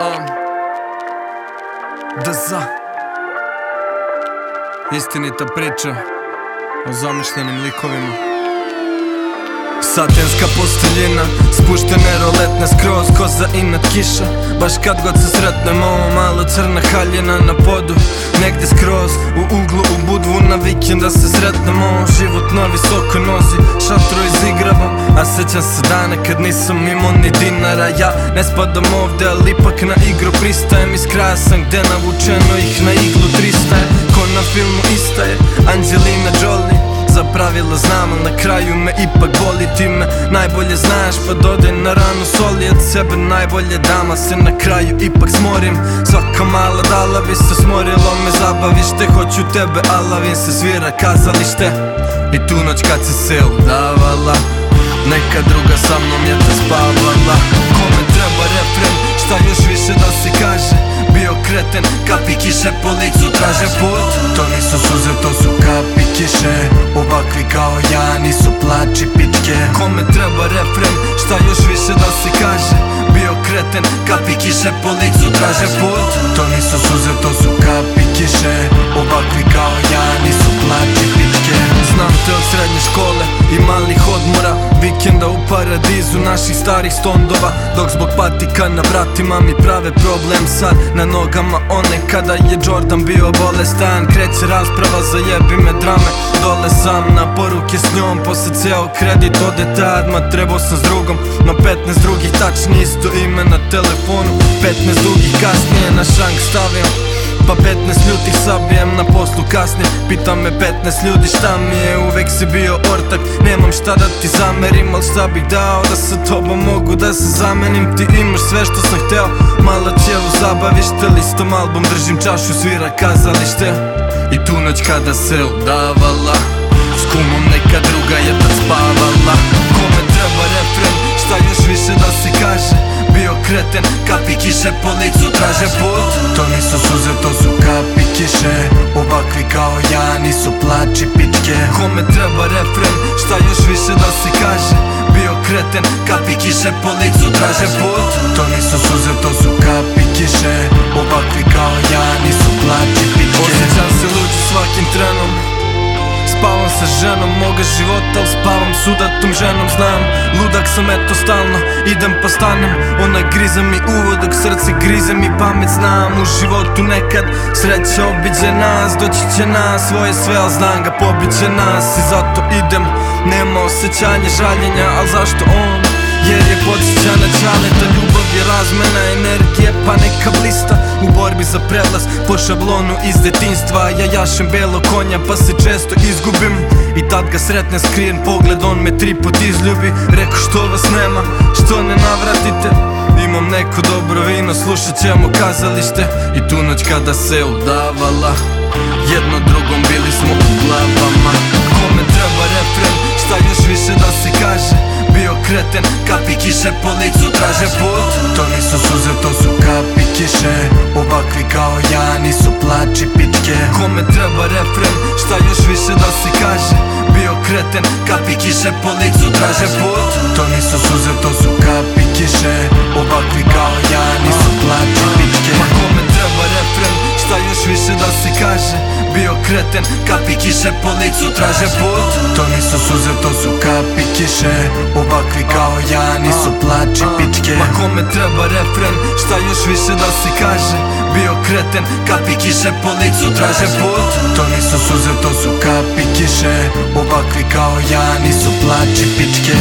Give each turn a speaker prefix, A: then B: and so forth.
A: Um, da za. Istinita priča o zamišljenim likovima. Satenska posteljina, spuštene roletne skroz ko za inat kiša. Baš kad god se sretnemo, malo crna haljina na podu. Negdje skroz, u uglu, u budvu na vikenda se sretnemo. Život na visoko nozi, šatro izigravam A sećam se dana kad nisam imao ni dinara. Ja ne spadam ovdje, ali ipak na igru pristajem. Iz kraja sam gdje navučeno ih na iglu 300 Ko na filmu istaje, Angelina Jolie. Za pravila znam, na kraju me ipak boli. Ti me najbolje znaš, pa dodaj na ranu soli Od sebe najbolje dama se na kraju ipak smorim. Svaka mala dala bi se smorilo me zabavište Hoću tebe, alavim se svira kazalište. I tu noć kad se se udavala kapi kiše po licu traže put. To nisu suze, to su kapi kiše Ovakvi kao ja nisu plaći pitke. Kome treba refren, šta još više da se kaže? Bio kreten, kapi kiše po licu traže put. To nisu suze, to su kapi kiše paradizu naših starih stondova. Dok zbog patika na vratima mi prave problem sad. Na nogama one kada je Jordan bio bolestan. Kreće rasprava za jebi me drame. Dole sam na poruke s njom. Posle ceo kredit ode tad Ma trebao sam s drugom. No 15 drugih tačni isto ime na telefonu. 15 drugih kasnije na šank stavio pa 15 ljutih sabijem na poslu kasnije. Pita me 15 ljudi šta mi je Uvek si bio ortak. Nemam šta da ti zamerim Al šta bih dao da sa tobom mogu da se zamenim? Ti imaš sve što sam hteo Mala ćevu zabavište Listom album držim čašu svira kazalište. I tu noć kada se udavala kiše po licu traže put. To nisu suze, to su kapi kiše Ovakvi kao ja nisu plaći pitke. Kome treba refren, šta još više da se kaže? Bio kreten, kapi kiše po licu traže put. To nisu suze, to su kapi kiše Ovakvi kao ja nisu plaći pitke. Osjećam se luđi svakim trenom. Spavam sa ženom moga života, al spavam s udatom ženom Znam, ludak sam eto stalno, idem pa stanem Ona grize mi uvo dok srce grize mi pamet Znam u životu nekad sreća obiđe nas Doći će nas, svoje sve, al znam ga pobiće nas I zato idem, nema osjećanja žaljenja, al zašto on? Jer je podsjeća na čaleta Ljubav je razmena energije pa neka blista. U borbi za prelaz po šablonu iz detinstva Ja jašem belo konja pa se često izgubim. I tad ga sretne skrijen pogled On me tri put izljubi. Reko što vas nema, što ne navratite? Imam neko dobro vino, slušat ćemo kazalište. I tu noć kada se udavala Jedno drugom bili smo u glavama kreten, kapi kiše po licu traže put. To nisu suze, to su kapi kiše Ovakvi kao ja nisu plaći pitke. Kome treba refren, šta još više da se kaže? Bio kreten, kapi kiše po licu traže put. To nisu suze, to su kapi kiše Kapi kiše po licu traže put. To nisu suze, to su kapi kiše. Ovakvi kao ja nisu plaći pičke. Ma kome treba refren, šta još više da se kaže? Bio kreten, kapi kiše po licu traže put. To nisu suze, to su kapi kiše. Ovakvi kao ja nisu plaći pičke